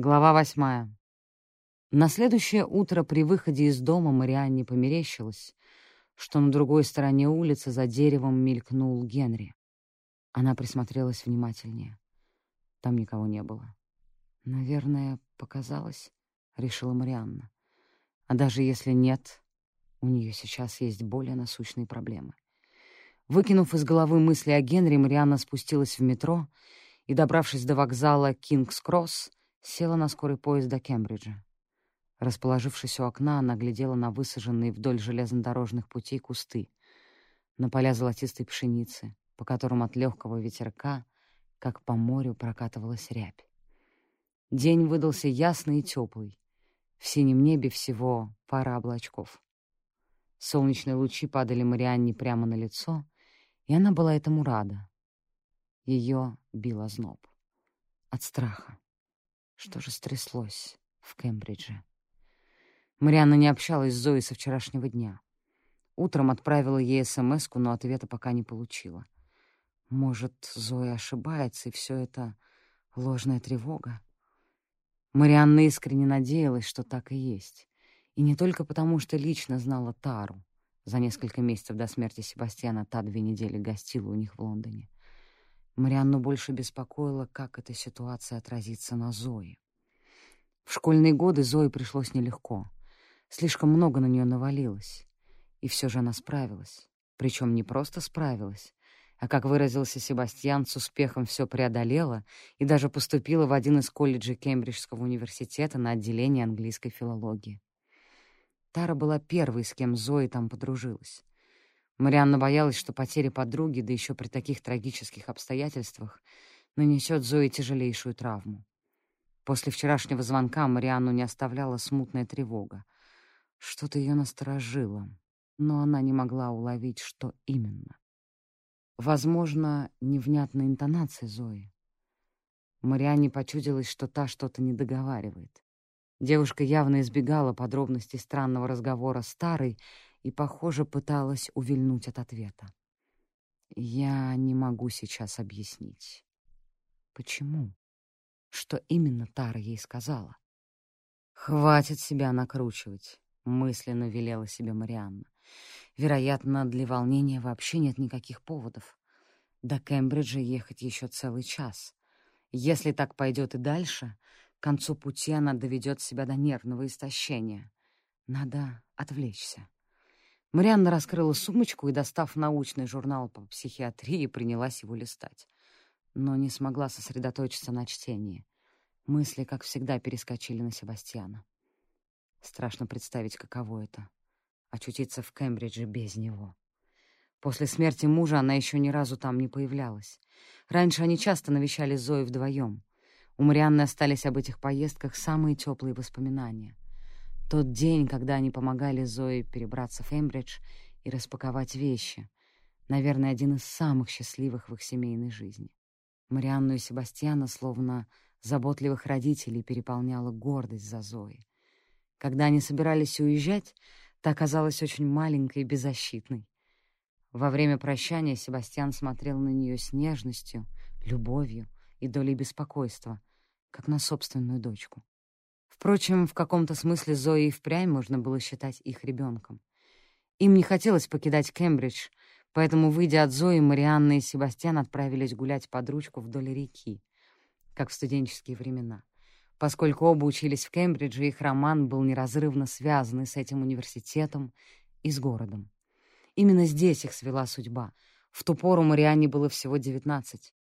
Глава восьмая. На следующее утро при выходе из дома Марианне померещилось, что на другой стороне улицы за деревом мелькнул Генри. Она присмотрелась внимательнее. Там никого не было. «Наверное, показалось», — решила Марианна. «А даже если нет, у нее сейчас есть более насущные проблемы». Выкинув из головы мысли о Генри, Марианна спустилась в метро и, добравшись до вокзала Кингс-Кросс, Села на скорый поезд до Кембриджа. Расположившись у окна, она глядела на высаженные вдоль железнодорожных путей кусты, на поля золотистой пшеницы, по которым от легкого ветерка, как по морю, прокатывалась рябь. День выдался ясный и теплый. В синем небе всего пара облачков. Солнечные лучи падали Марианне прямо на лицо, и она была этому рада. Ее бил озноб. От страха. Что же стряслось в Кембридже? Марианна не общалась с Зоей со вчерашнего дня. Утром отправила ей смс но ответа пока не получила. Может, Зоя ошибается, и все это ложная тревога? Марианна искренне надеялась, что так и есть. И не только потому, что лично знала Тару. За несколько месяцев до смерти Себастьяна та две недели гостила у них в Лондоне. Марианну больше беспокоило, как эта ситуация отразится на Зое. В школьные годы Зое пришлось нелегко. Слишком много на нее навалилось. И все же она справилась. Причем не просто справилась, а, как выразился Себастьян, с успехом все преодолела и даже поступила в один из колледжей Кембриджского университета на отделение английской филологии. Тара была первой, с кем Зои там подружилась. Марианна боялась, что потеря подруги, да еще при таких трагических обстоятельствах, нанесет Зое тяжелейшую травму. После вчерашнего звонка Марианну не оставляла смутная тревога. Что-то ее насторожило, но она не могла уловить, что именно. Возможно, невнятная интонация Зои. Марианне почудилось, что та что-то не договаривает. Девушка явно избегала подробностей странного разговора старой и, похоже, пыталась увильнуть от ответа. Я не могу сейчас объяснить. Почему? Что именно Тара ей сказала? «Хватит себя накручивать», — мысленно велела себе Марианна. «Вероятно, для волнения вообще нет никаких поводов. До Кембриджа ехать еще целый час. Если так пойдет и дальше, к концу пути она доведет себя до нервного истощения. Надо отвлечься». Марианна раскрыла сумочку и, достав научный журнал по психиатрии, принялась его листать. Но не смогла сосредоточиться на чтении. Мысли, как всегда, перескочили на Себастьяна. Страшно представить, каково это — очутиться в Кембридже без него. После смерти мужа она еще ни разу там не появлялась. Раньше они часто навещали Зою вдвоем. У Марианны остались об этих поездках самые теплые воспоминания — тот день, когда они помогали Зое перебраться в Эмбридж и распаковать вещи. Наверное, один из самых счастливых в их семейной жизни. Марианну и Себастьяна, словно заботливых родителей, переполняла гордость за Зои. Когда они собирались уезжать, та оказалась очень маленькой и беззащитной. Во время прощания Себастьян смотрел на нее с нежностью, любовью и долей беспокойства, как на собственную дочку. Впрочем, в каком-то смысле Зои и впрямь можно было считать их ребенком. Им не хотелось покидать Кембридж, поэтому, выйдя от Зои, Марианна и Себастьян отправились гулять под ручку вдоль реки, как в студенческие времена. Поскольку оба учились в Кембридже, их роман был неразрывно связан с этим университетом и с городом. Именно здесь их свела судьба. В ту пору Марианне было всего девятнадцать.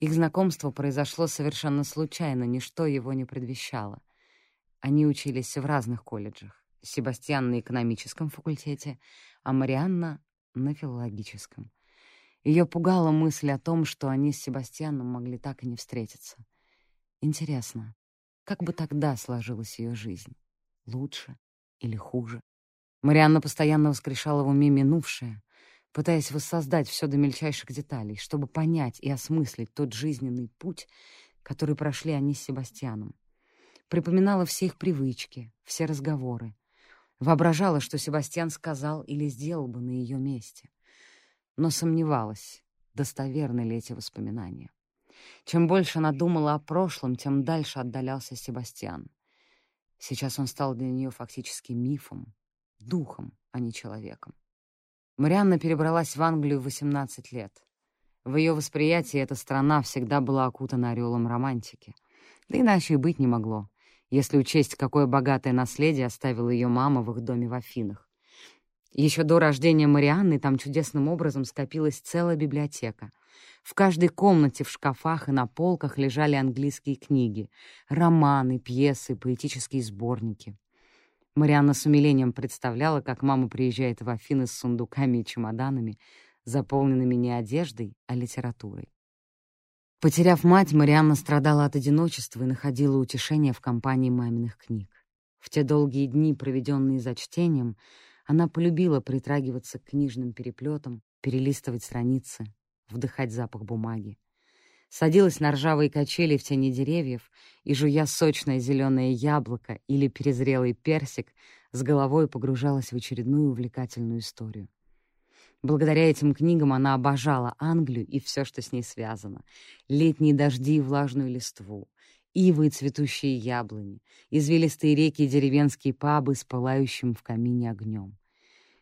Их знакомство произошло совершенно случайно, ничто его не предвещало. Они учились в разных колледжах. Себастьян на экономическом факультете, а Марианна — на филологическом. Ее пугала мысль о том, что они с Себастьяном могли так и не встретиться. Интересно, как бы тогда сложилась ее жизнь? Лучше или хуже? Марианна постоянно воскрешала в уме минувшее, пытаясь воссоздать все до мельчайших деталей, чтобы понять и осмыслить тот жизненный путь, который прошли они с Себастьяном припоминала все их привычки, все разговоры. Воображала, что Себастьян сказал или сделал бы на ее месте. Но сомневалась, достоверны ли эти воспоминания. Чем больше она думала о прошлом, тем дальше отдалялся Себастьян. Сейчас он стал для нее фактически мифом, духом, а не человеком. Марианна перебралась в Англию в 18 лет. В ее восприятии эта страна всегда была окутана ореолом романтики. Да иначе и быть не могло, если учесть, какое богатое наследие оставила ее мама в их доме в Афинах. Еще до рождения Марианны там чудесным образом скопилась целая библиотека — в каждой комнате в шкафах и на полках лежали английские книги, романы, пьесы, поэтические сборники. Марианна с умилением представляла, как мама приезжает в Афины с сундуками и чемоданами, заполненными не одеждой, а литературой. Потеряв мать, Марианна страдала от одиночества и находила утешение в компании маминых книг. В те долгие дни, проведенные за чтением, она полюбила притрагиваться к книжным переплетам, перелистывать страницы, вдыхать запах бумаги. Садилась на ржавые качели в тени деревьев и, жуя сочное зеленое яблоко или перезрелый персик, с головой погружалась в очередную увлекательную историю. Благодаря этим книгам она обожала Англию и все, что с ней связано. Летние дожди и влажную листву, ивы и цветущие яблони, извилистые реки и деревенские пабы с пылающим в камине огнем.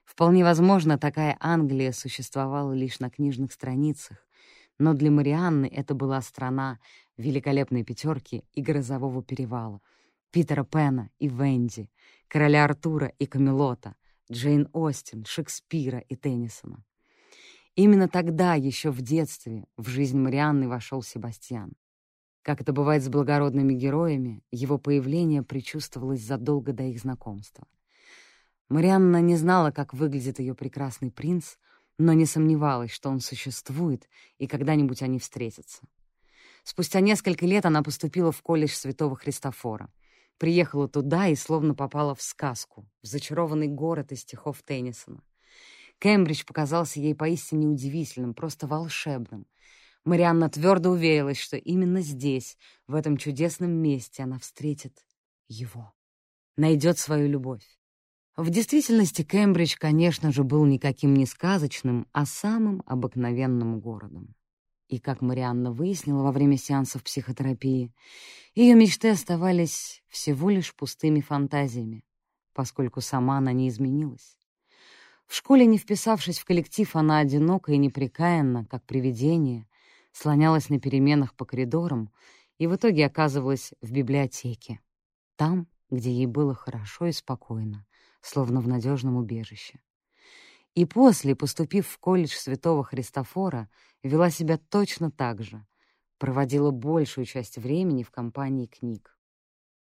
Вполне возможно, такая Англия существовала лишь на книжных страницах, но для Марианны это была страна великолепной пятерки и грозового перевала, Питера Пена и Венди, короля Артура и Камелота, Джейн Остин, Шекспира и Теннисона. Именно тогда, еще в детстве, в жизнь Марианны вошел Себастьян. Как это бывает с благородными героями, его появление предчувствовалось задолго до их знакомства. Марианна не знала, как выглядит ее прекрасный принц, но не сомневалась, что он существует, и когда-нибудь они встретятся. Спустя несколько лет она поступила в колледж Святого Христофора. Приехала туда и словно попала в сказку, в зачарованный город из стихов Теннисона. Кембридж показался ей поистине удивительным, просто волшебным. Марианна твердо уверилась, что именно здесь, в этом чудесном месте, она встретит его, найдет свою любовь. В действительности Кембридж, конечно же, был никаким не сказочным, а самым обыкновенным городом. И, как Марианна выяснила во время сеансов психотерапии, ее мечты оставались всего лишь пустыми фантазиями, поскольку сама она не изменилась. В школе, не вписавшись в коллектив, она одиноко и непрекаянно, как привидение, слонялась на переменах по коридорам и в итоге оказывалась в библиотеке, там, где ей было хорошо и спокойно, словно в надежном убежище. И после, поступив в колледж Святого Христофора, вела себя точно так же, проводила большую часть времени в компании книг.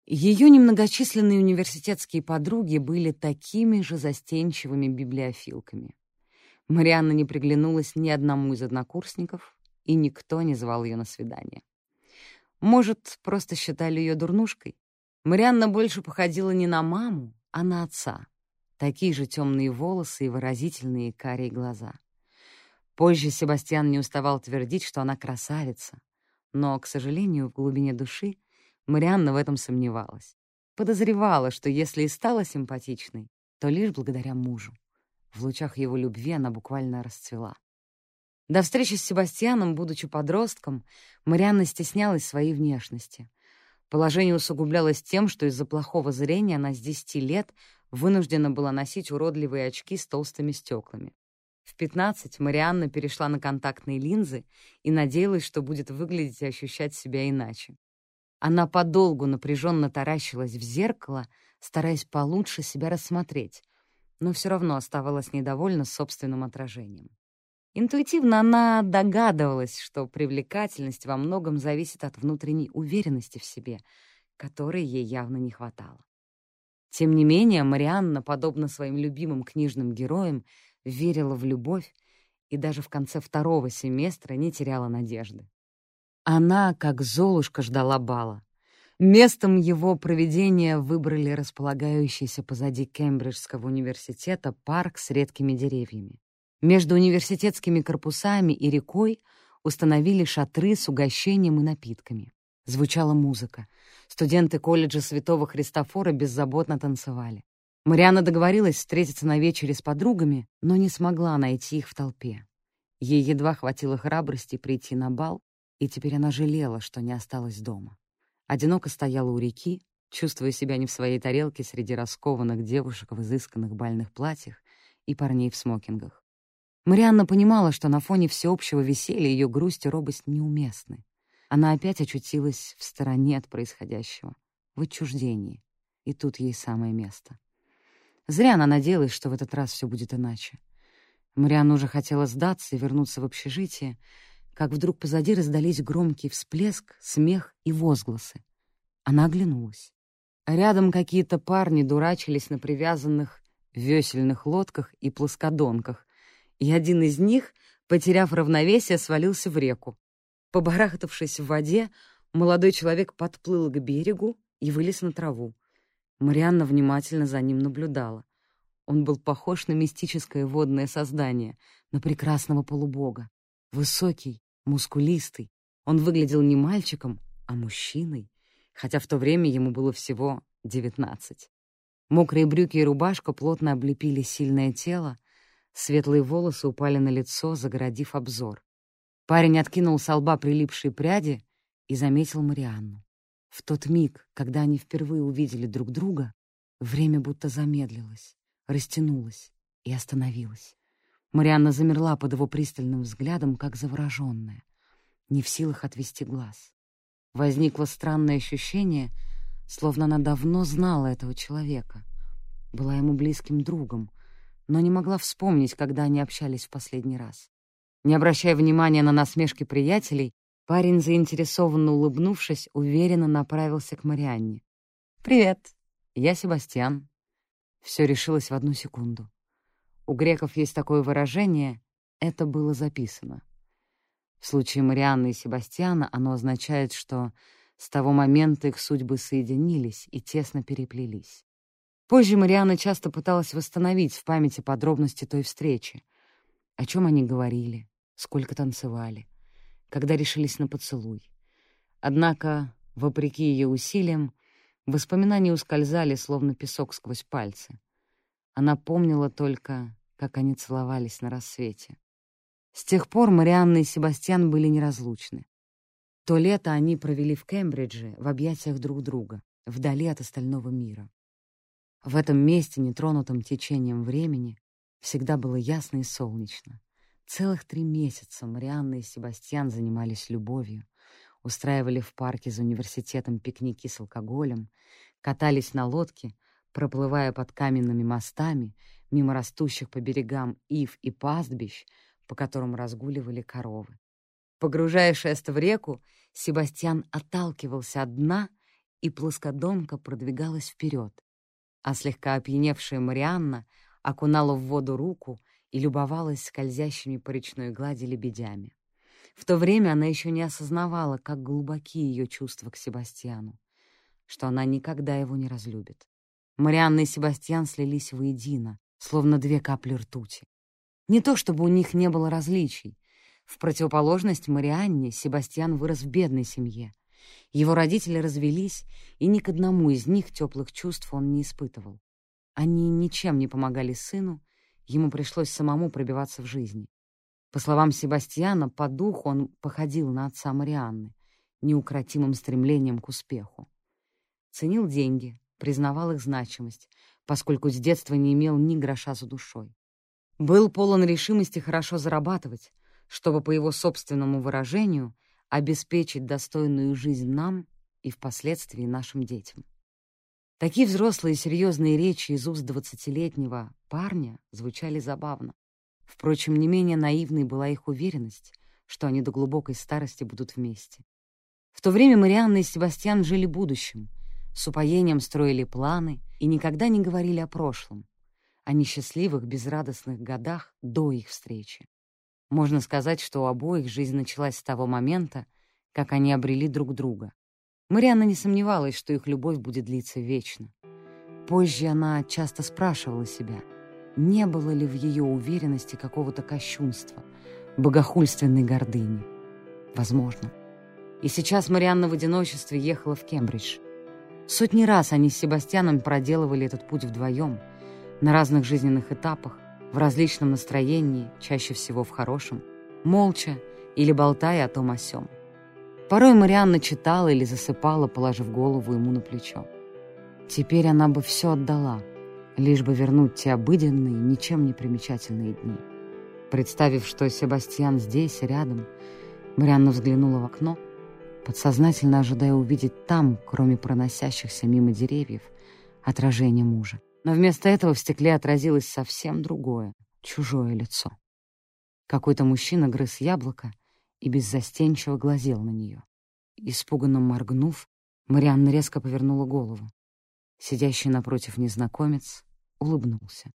Ее немногочисленные университетские подруги были такими же застенчивыми библиофилками. Марианна не приглянулась ни одному из однокурсников, и никто не звал ее на свидание. Может, просто считали ее дурнушкой? Марианна больше походила не на маму, а на отца. Такие же темные волосы и выразительные карие глаза. Позже Себастьян не уставал твердить, что она красавица. Но, к сожалению, в глубине души Марианна в этом сомневалась. Подозревала, что если и стала симпатичной, то лишь благодаря мужу. В лучах его любви она буквально расцвела. До встречи с Себастьяном, будучи подростком, Марианна стеснялась своей внешности. Положение усугублялось тем, что из-за плохого зрения она с 10 лет вынуждена была носить уродливые очки с толстыми стеклами. В 15 Марианна перешла на контактные линзы и надеялась, что будет выглядеть и ощущать себя иначе. Она подолгу напряженно таращилась в зеркало, стараясь получше себя рассмотреть, но все равно оставалась недовольна собственным отражением. Интуитивно она догадывалась, что привлекательность во многом зависит от внутренней уверенности в себе, которой ей явно не хватало. Тем не менее, Марианна, подобно своим любимым книжным героям, верила в любовь и даже в конце второго семестра не теряла надежды. Она, как Золушка, ждала бала. Местом его проведения выбрали располагающийся позади Кембриджского университета парк с редкими деревьями. Между университетскими корпусами и рекой установили шатры с угощением и напитками. Звучала музыка. Студенты колледжа Святого Христофора беззаботно танцевали. Марианна договорилась встретиться на вечере с подругами, но не смогла найти их в толпе. Ей едва хватило храбрости прийти на бал, И теперь она жалела, что не осталась дома. Одиноко стояла у реки, чувствуя себя не в своей тарелке среди раскованных девушек в изысканных бальных платьях и парней в смокингах. Марианна понимала, что на фоне всеобщего веселья ее грусть и робость неуместны. Она опять очутилась в стороне от происходящего, в отчуждении, и тут ей самое место. Зря она надеялась, что в этот раз все будет иначе. Марианна уже хотела сдаться и вернуться в общежитие, как вдруг позади раздались громкий всплеск, смех и возгласы. Она оглянулась. Рядом какие-то парни дурачились на привязанных весельных лодках и плоскодонках, и один из них, потеряв равновесие, свалился в реку. Побарахтавшись в воде, молодой человек подплыл к берегу и вылез на траву. Марианна внимательно за ним наблюдала. Он был похож на мистическое водное создание, на прекрасного полубога. Высокий, мускулистый. Он выглядел не мальчиком, а мужчиной, хотя в то время ему было всего девятнадцать. Мокрые брюки и рубашка плотно облепили сильное тело, светлые волосы упали на лицо, загородив обзор. Парень откинул с лба прилипшие пряди и заметил Марианну. В тот миг, когда они впервые увидели друг друга, время будто замедлилось, растянулось и остановилось. Марианна замерла под его пристальным взглядом, как завороженная, не в силах отвести глаз. Возникло странное ощущение, словно она давно знала этого человека, была ему близким другом, но не могла вспомнить, когда они общались в последний раз. Не обращая внимания на насмешки приятелей, парень, заинтересованно улыбнувшись, уверенно направился к Марианне. «Привет, я Себастьян». Все решилось в одну секунду. У греков есть такое выражение «это было записано». В случае Марианны и Себастьяна оно означает, что с того момента их судьбы соединились и тесно переплелись. Позже Марианна часто пыталась восстановить в памяти подробности той встречи. О чем они говорили, сколько танцевали, когда решились на поцелуй. Однако, вопреки ее усилиям, воспоминания ускользали, словно песок сквозь пальцы. Она помнила только как они целовались на рассвете. С тех пор Марианна и Себастьян были неразлучны. То лето они провели в Кембридже в объятиях друг друга, вдали от остального мира. В этом месте, нетронутом течением времени, всегда было ясно и солнечно. Целых три месяца Марианна и Себастьян занимались любовью, устраивали в парке за университетом пикники с алкоголем, катались на лодке, проплывая под каменными мостами мимо растущих по берегам ив и пастбищ, по которым разгуливали коровы. Погружая шест в реку, Себастьян отталкивался от дна, и плоскодонка продвигалась вперед, а слегка опьяневшая Марианна окунала в воду руку и любовалась скользящими по речной глади лебедями. В то время она еще не осознавала, как глубоки ее чувства к Себастьяну, что она никогда его не разлюбит. Марианна и Себастьян слились воедино, словно две капли ртути. Не то чтобы у них не было различий. В противоположность Марианне Себастьян вырос в бедной семье. Его родители развелись, и ни к одному из них теплых чувств он не испытывал. Они ничем не помогали сыну, ему пришлось самому пробиваться в жизни. По словам Себастьяна, по духу он походил на отца Марианны, неукротимым стремлением к успеху. Ценил деньги, признавал их значимость, поскольку с детства не имел ни гроша за душой. Был полон решимости хорошо зарабатывать, чтобы, по его собственному выражению, обеспечить достойную жизнь нам и впоследствии нашим детям. Такие взрослые серьезные речи из уст двадцатилетнего парня звучали забавно. Впрочем, не менее наивной была их уверенность, что они до глубокой старости будут вместе. В то время Марианна и Себастьян жили будущим, с упоением строили планы и никогда не говорили о прошлом, о несчастливых, безрадостных годах до их встречи. Можно сказать, что у обоих жизнь началась с того момента, как они обрели друг друга. Марианна не сомневалась, что их любовь будет длиться вечно. Позже она часто спрашивала себя, не было ли в ее уверенности какого-то кощунства, богохульственной гордыни. Возможно. И сейчас Марианна в одиночестве ехала в Кембридж — Сотни раз они с Себастьяном проделывали этот путь вдвоем, на разных жизненных этапах, в различном настроении, чаще всего в хорошем, молча или болтая о том о сём. Порой Марианна читала или засыпала, положив голову ему на плечо. Теперь она бы все отдала, лишь бы вернуть те обыденные, ничем не примечательные дни. Представив, что Себастьян здесь, рядом, Марианна взглянула в окно, подсознательно ожидая увидеть там, кроме проносящихся мимо деревьев, отражение мужа. Но вместо этого в стекле отразилось совсем другое, чужое лицо. Какой-то мужчина грыз яблоко и беззастенчиво глазел на нее. Испуганно моргнув, Марианна резко повернула голову. Сидящий напротив незнакомец улыбнулся.